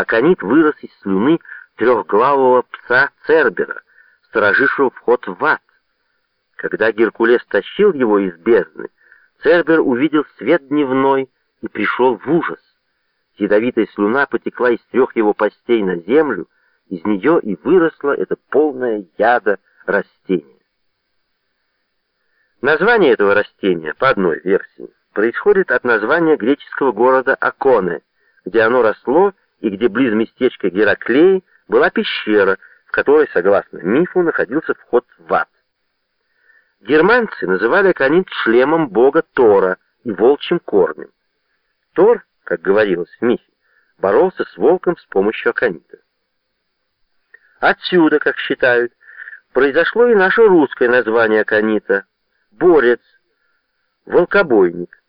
Аконит вырос из слюны трехглавого пса Цербера, сторожившего вход в ад. Когда Геркулес тащил его из бездны, Цербер увидел свет дневной и пришел в ужас. Ядовитая слюна потекла из трех его постей на землю, из нее и выросло это полное яда растение. Название этого растения, по одной версии, происходит от названия греческого города Аконе, где оно росло и где близ местечка Гераклеи была пещера, в которой, согласно мифу, находился вход в ад. Германцы называли аконит шлемом бога Тора и волчьим корнем. Тор, как говорилось в мифе, боролся с волком с помощью аконита. Отсюда, как считают, произошло и наше русское название аконита — борец, волкобойник.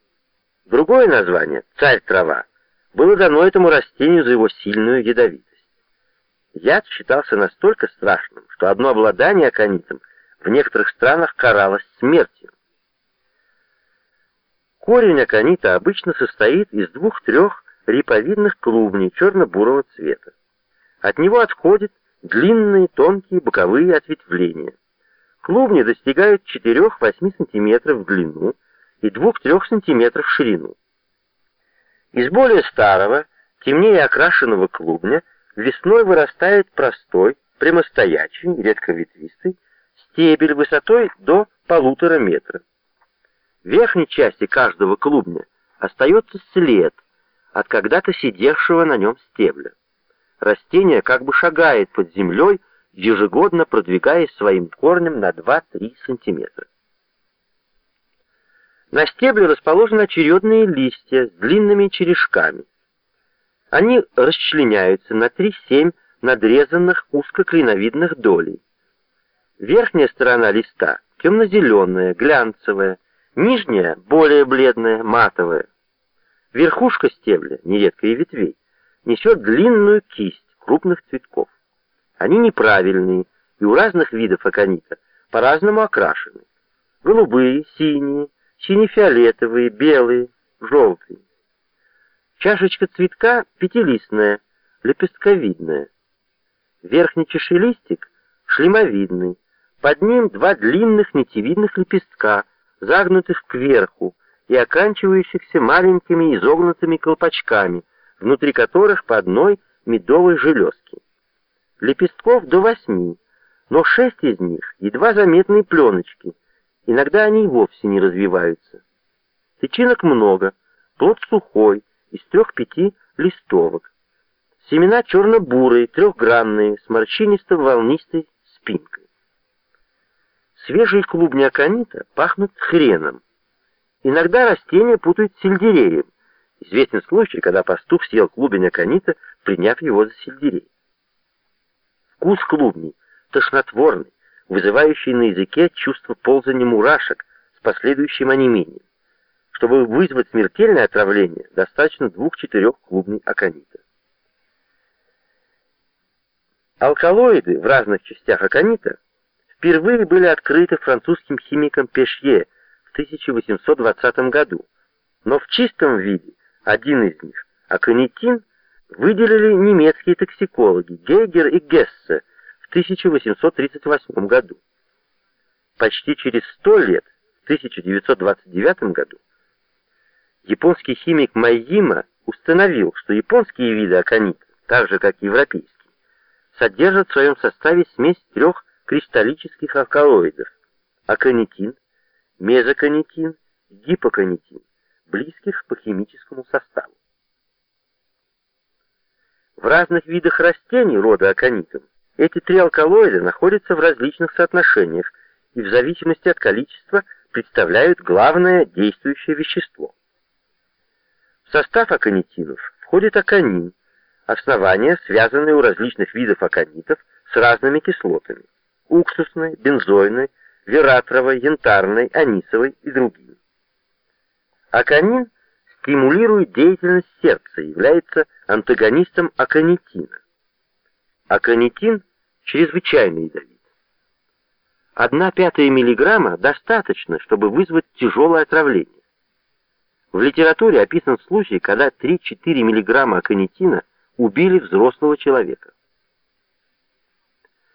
Другое название — царь-трава было дано этому растению за его сильную ядовитость. Яд считался настолько страшным, что одно обладание аконитом в некоторых странах каралось смертью. Корень аконита обычно состоит из двух-трех риповидных клубней черно-бурого цвета. От него отходят длинные тонкие боковые ответвления. Клубни достигают 4-8 см в длину и 2-3 см в ширину. Из более старого, темнее окрашенного клубня весной вырастает простой, прямостоячий, редко ветвистый, стебель высотой до полутора метра. В верхней части каждого клубня остается след от когда-то сидевшего на нем стебля. Растение как бы шагает под землей, ежегодно продвигаясь своим корнем на 2-3 сантиметра. На стебле расположены очередные листья с длинными черешками. Они расчленяются на 3-7 надрезанных узкоклиновидных долей. Верхняя сторона листа темно-зеленая, глянцевая, нижняя более бледная, матовая. Верхушка стебля, нередко и ветвей, несет длинную кисть крупных цветков. Они неправильные и у разных видов аконита по-разному окрашены. Голубые, синие, сине-фиолетовые, белые, желтые. Чашечка цветка пятилистная, лепестковидная. Верхний чашелистик шлемовидный. Под ним два длинных нитевидных лепестка, загнутых кверху и оканчивающихся маленькими изогнутыми колпачками, внутри которых по одной медовой железке. Лепестков до восьми, но шесть из них едва заметные пленочки, Иногда они и вовсе не развиваются. Тычинок много, плод сухой, из трех-пяти листовок. Семена черно-бурые, трехгранные, с морщинисто-волнистой спинкой. Свежие клубни аконита пахнут хреном. Иногда растения путают с сельдереем. Известен случай, когда пастух съел клубень аконита, приняв его за сельдерей. Вкус клубней тошнотворный, вызывающий на языке чувство ползания мурашек с последующим онемением. Чтобы вызвать смертельное отравление, достаточно двух-четырех клубней аконита. Алкалоиды в разных частях аконита впервые были открыты французским химиком Пешье в 1820 году, но в чистом виде один из них, аконитин, выделили немецкие токсикологи Гейгер и Гессе 1838 году. Почти через сто лет, в 1929 году, японский химик Майима установил, что японские виды аконита, так же как и европейские, содержат в своем составе смесь трех кристаллических алкалоидов – аконитин, мезоконитин, гипоконитин, близких по химическому составу. В разных видах растений рода аконитов эти три алкалоида находятся в различных соотношениях и в зависимости от количества представляют главное действующее вещество. В состав аконитинов входит аконин, основания, связанные у различных видов аконитов с разными кислотами – уксусной, бензойной, вератровой, янтарной, анисовой и другими. Аконин стимулирует деятельность сердца и является антагонистом аконитина. Аконитин чрезвычайно ядовит. Одна пятая миллиграмма достаточно, чтобы вызвать тяжелое отравление. В литературе описан случай, когда 3-4 миллиграмма аконитина убили взрослого человека.